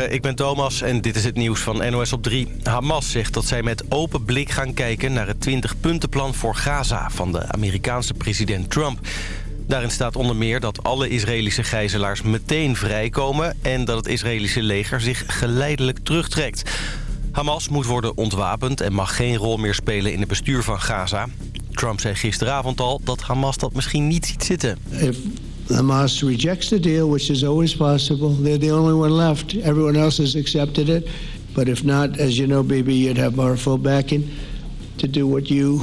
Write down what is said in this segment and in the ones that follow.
Ik ben Thomas en dit is het nieuws van NOS op 3. Hamas zegt dat zij met open blik gaan kijken naar het 20-puntenplan voor Gaza... van de Amerikaanse president Trump. Daarin staat onder meer dat alle Israëlische gijzelaars meteen vrijkomen... en dat het Israëlische leger zich geleidelijk terugtrekt. Hamas moet worden ontwapend en mag geen rol meer spelen in het bestuur van Gaza. Trump zei gisteravond al dat Hamas dat misschien niet ziet zitten. Hamas rejects the deal, which is always possible. They're the only one left. Everyone else has accepted it. But if not, as you know, baby, you'd have our full backing to do what you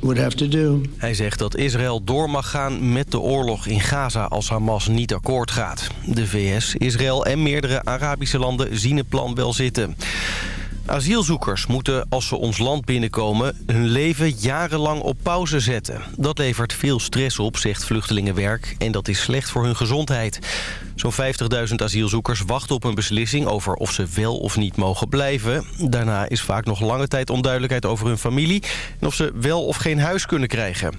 would have to do. Hij zegt dat Israël door mag gaan met de oorlog in Gaza als Hamas niet akkoord gaat. De VS, Israël en meerdere Arabische landen zien het plan wel zitten. Asielzoekers moeten, als ze ons land binnenkomen... hun leven jarenlang op pauze zetten. Dat levert veel stress op, zegt Vluchtelingenwerk. En dat is slecht voor hun gezondheid. Zo'n 50.000 asielzoekers wachten op een beslissing... over of ze wel of niet mogen blijven. Daarna is vaak nog lange tijd onduidelijkheid over hun familie... en of ze wel of geen huis kunnen krijgen.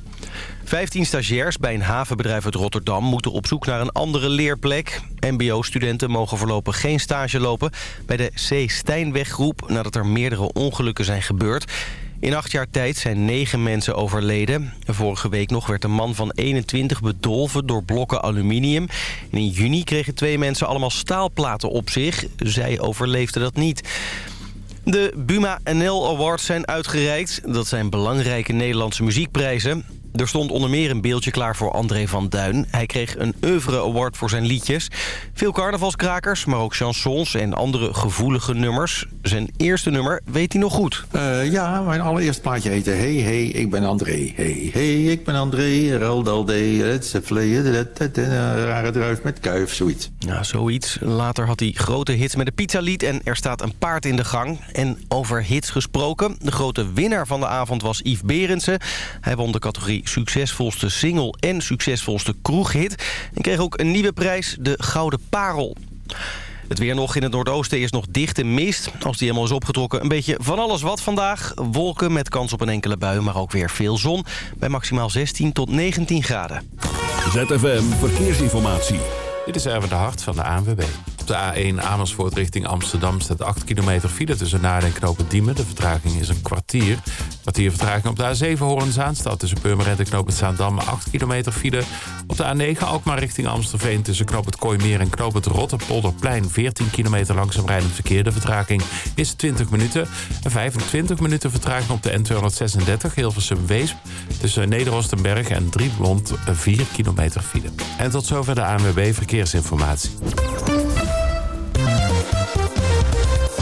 15 stagiairs bij een havenbedrijf uit Rotterdam moeten op zoek naar een andere leerplek. MBO-studenten mogen voorlopig geen stage lopen bij de C. Stijnweggroep nadat er meerdere ongelukken zijn gebeurd. In acht jaar tijd zijn negen mensen overleden. Vorige week nog werd een man van 21 bedolven door blokken aluminium. in juni kregen twee mensen allemaal staalplaten op zich. Zij overleefden dat niet. De Buma NL Awards zijn uitgereikt. Dat zijn belangrijke Nederlandse muziekprijzen. Er stond onder meer een beeldje klaar voor André van Duin. Hij kreeg een oeuvre award voor zijn liedjes. Veel carnavalskrakers, maar ook chansons en andere gevoelige nummers. Zijn eerste nummer weet hij nog goed. Uh, ja, mijn allereerste plaatje heette Hey, hey, ik ben André. Hey, hey, ik ben André. Raldalde, het rare druif met kuif, zoiets. Ja, zoiets. Later had hij grote hits met een pizzalied en er staat een paard in de gang. En over hits gesproken, de grote winnaar van de avond was Yves Berendsen. Hij won de categorie succesvolste single en succesvolste kroeghit. En kreeg ook een nieuwe prijs, de Gouden Parel. Het weer nog in het noordoosten is nog dichte mist. Als die helemaal is opgetrokken, een beetje van alles wat vandaag. Wolken met kans op een enkele bui, maar ook weer veel zon. Bij maximaal 16 tot 19 graden. ZFM Verkeersinformatie. Dit is even de hart van de ANWB. Op de A1 Amersfoort richting Amsterdam staat 8 kilometer file tussen Naarden en Knopen Diemen. De vertraging is een kwartier. Kwartier vertraging op de A7 Hoorn-Zaanstad tussen Purmerend en Knoop Zaandam 8 kilometer file. Op de A9 Alkmaar richting Amstelveen tussen Knoop het Kooimeer en Knoop het Rotterpolderplein 14 kilometer langzaam rijdend verkeer. De vertraging is 20 minuten. En 25 minuten vertraging op de N236 Hilversum-Weesp tussen Nederostenberg en Drieblond 4 kilometer file. En tot zover de ANWB Verkeersinformatie.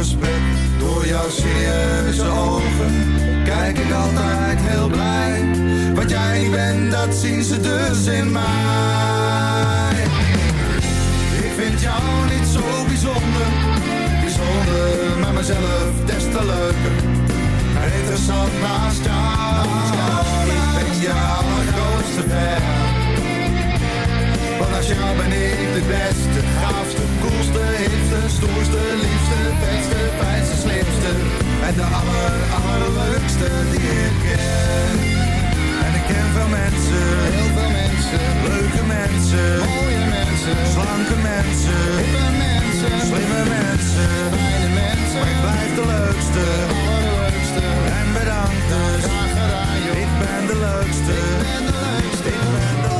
Gesprek. Door jouw serieuze ogen, kijk ik altijd heel blij. Wat jij bent, dat zien ze dus in mij. Ik vind jou niet zo bijzonder, bijzonder, maar mezelf des te leuker. Interessant naast jou, ik ben je allergrootste fan. Want als jou ben ik de beste, gaafste, koelste, hipste, stoerste, liefste, beste, fijnste, slimste. En de aller, allerleukste die ik ken. En ik ken veel mensen, heel veel mensen, leuke mensen, mooie mensen, slanke mensen, hippe mensen, slimme mensen, fijne mensen. Maar ik blijf de leukste, allerleukste. En bedankt dus, graag gedaan. Ik ben de leukste, ik ben de leukste, ik ben de leukste.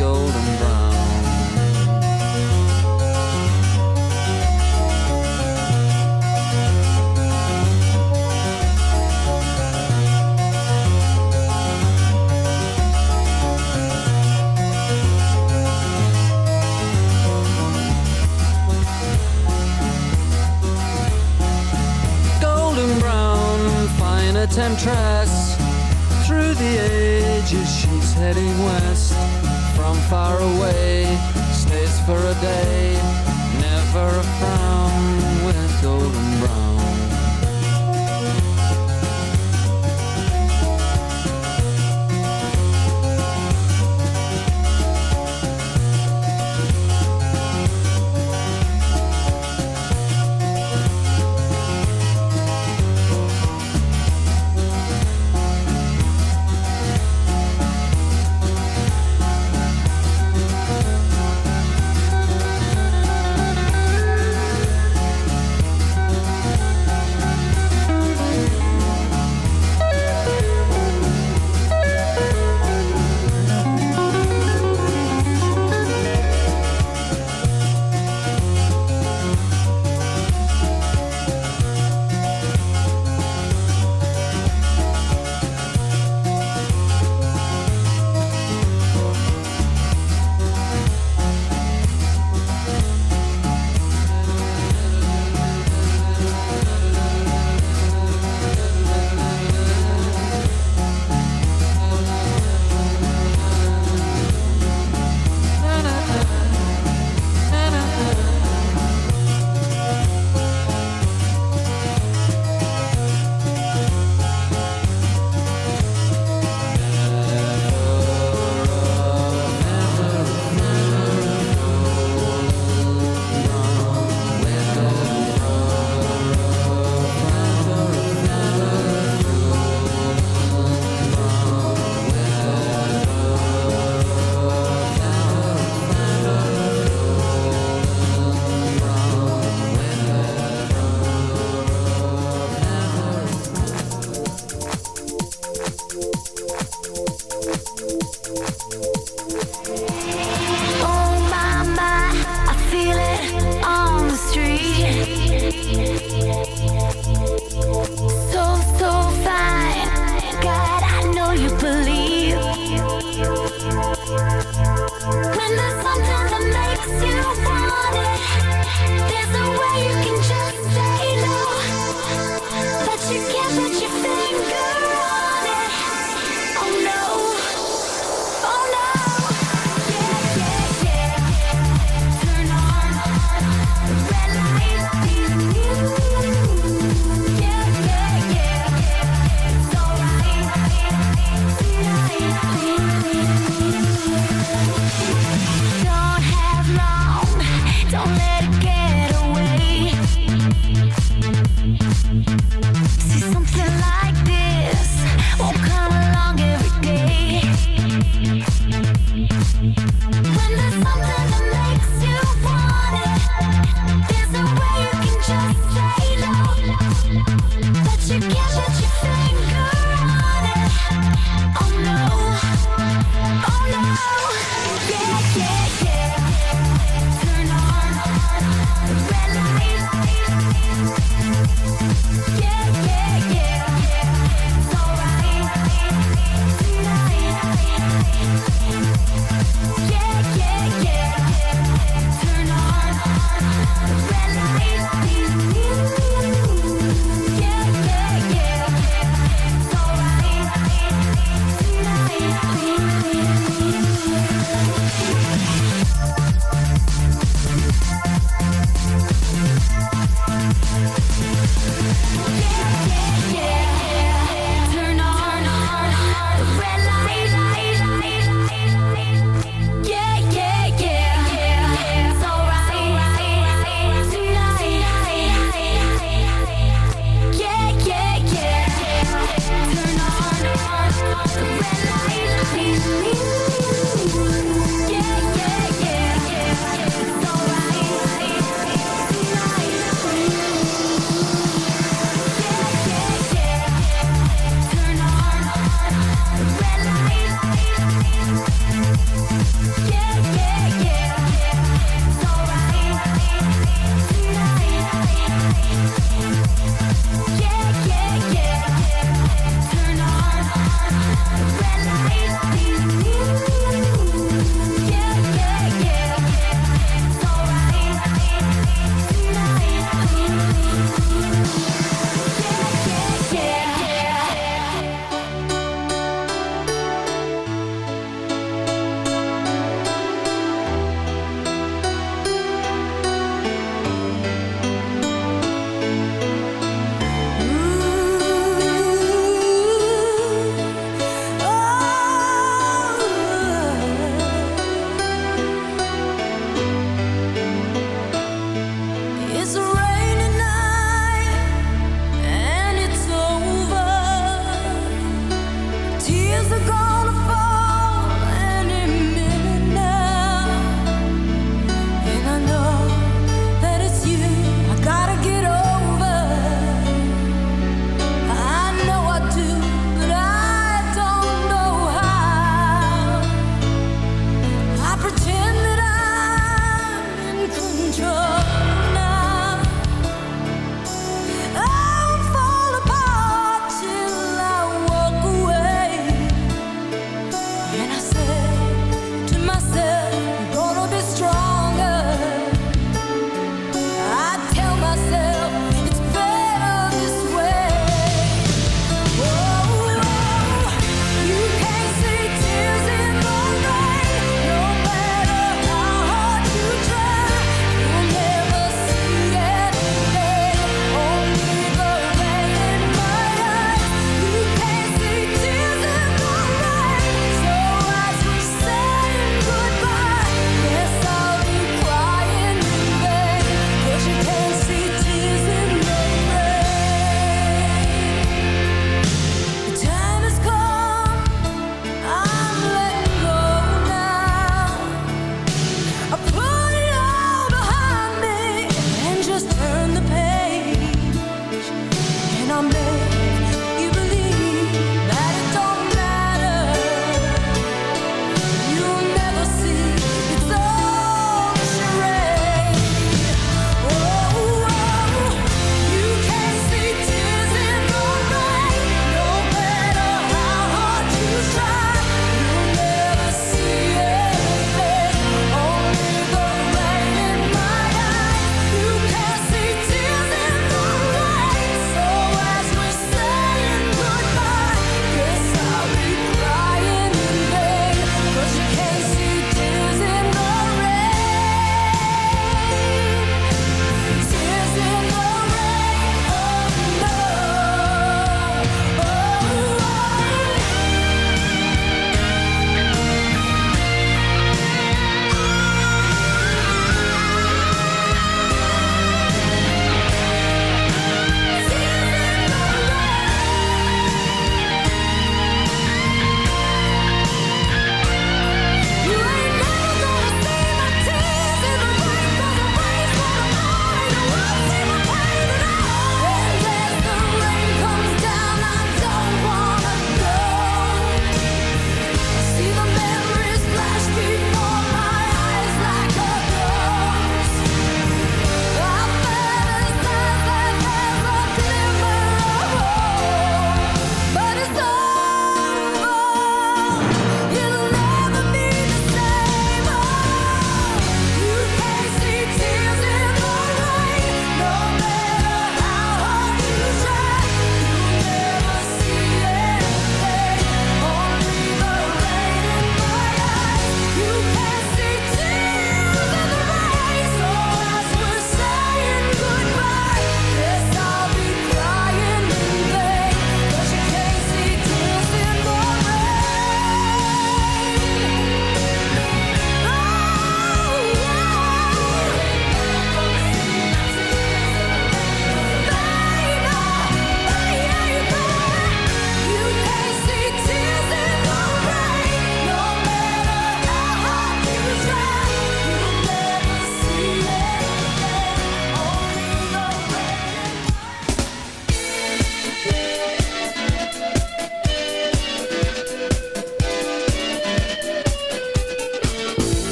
golden brown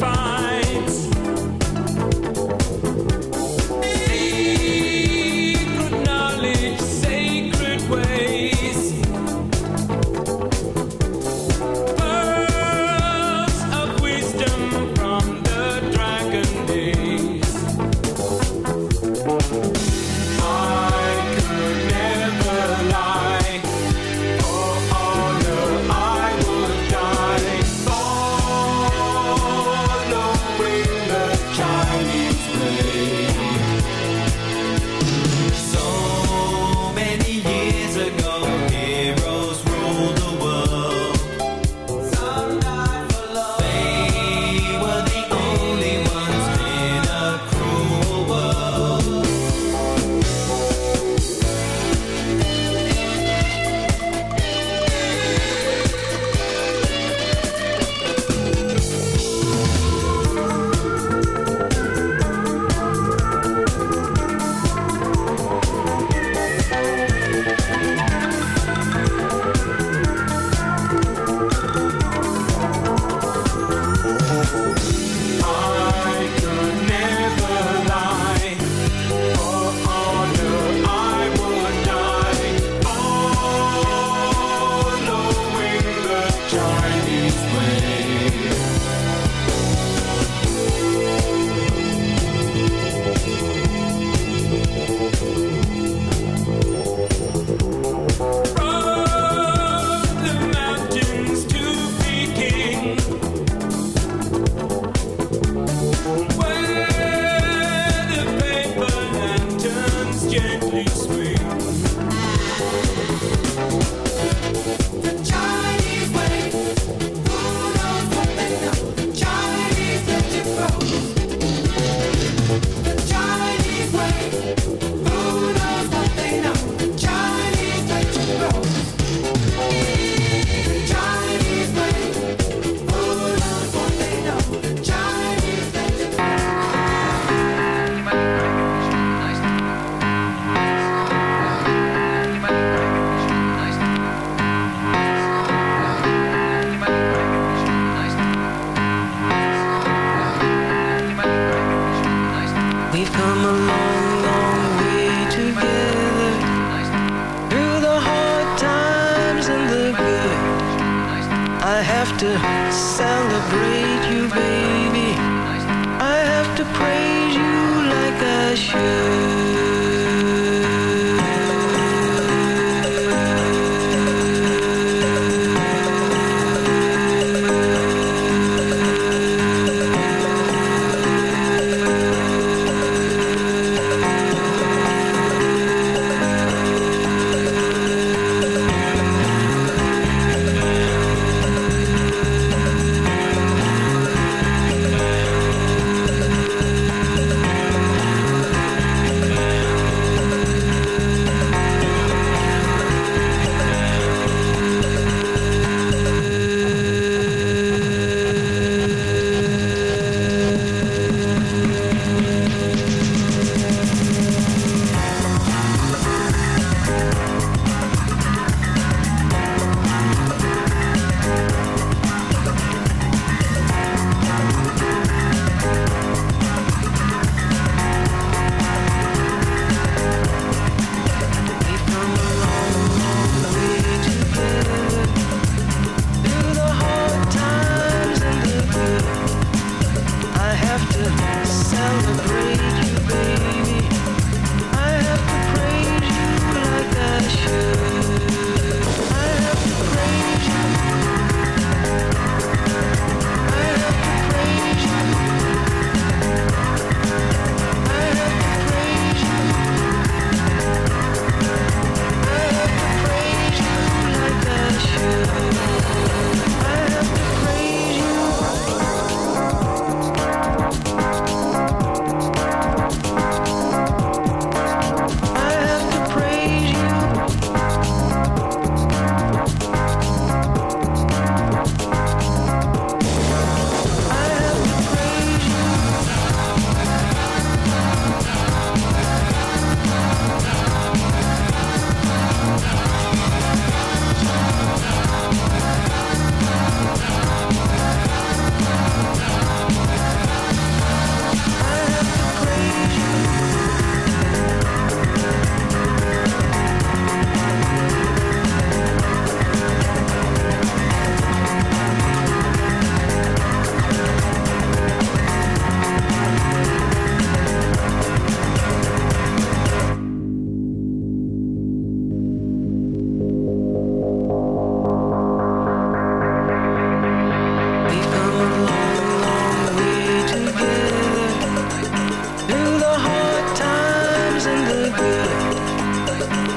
fine.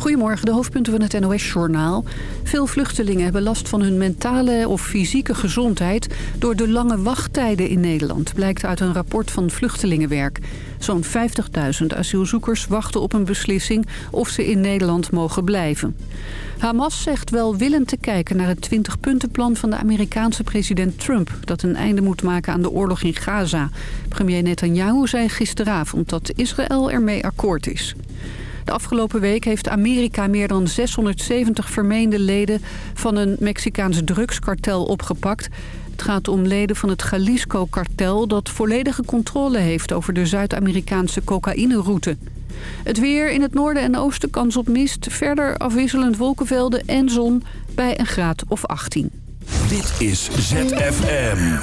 Goedemorgen, de hoofdpunten van het NOS-journaal. Veel vluchtelingen hebben last van hun mentale of fysieke gezondheid... door de lange wachttijden in Nederland, blijkt uit een rapport van Vluchtelingenwerk. Zo'n 50.000 asielzoekers wachten op een beslissing of ze in Nederland mogen blijven. Hamas zegt wel willend te kijken naar het 20-puntenplan van de Amerikaanse president Trump... dat een einde moet maken aan de oorlog in Gaza. Premier Netanyahu zei gisteravond dat Israël ermee akkoord is. Afgelopen week heeft Amerika meer dan 670 vermeende leden van een Mexicaans drugskartel opgepakt. Het gaat om leden van het Jalisco-kartel dat volledige controle heeft over de Zuid-Amerikaanse cocaïneroute. Het weer in het noorden en oosten kans op mist. Verder afwisselend wolkenvelden en zon bij een graad of 18. Dit is ZFM.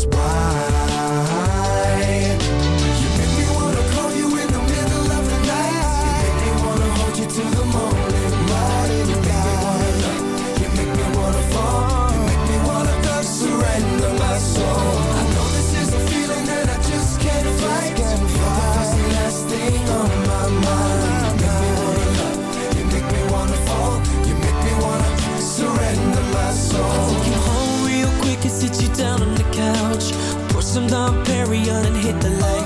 that's why You make me wanna call you in the middle of the night. You make me wanna hold you till the morning light. You make me wanna love, you make me wanna fall. You make me wanna go surrender my soul. I know this is a feeling that I just can't fight. You're the first and last thing on my mind. You make me wanna love, you make me wanna fall. You make me wanna surrender my soul. I'll take you home real quick and sit you down couch, some Dom Perignon and hit the light.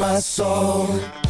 my soul.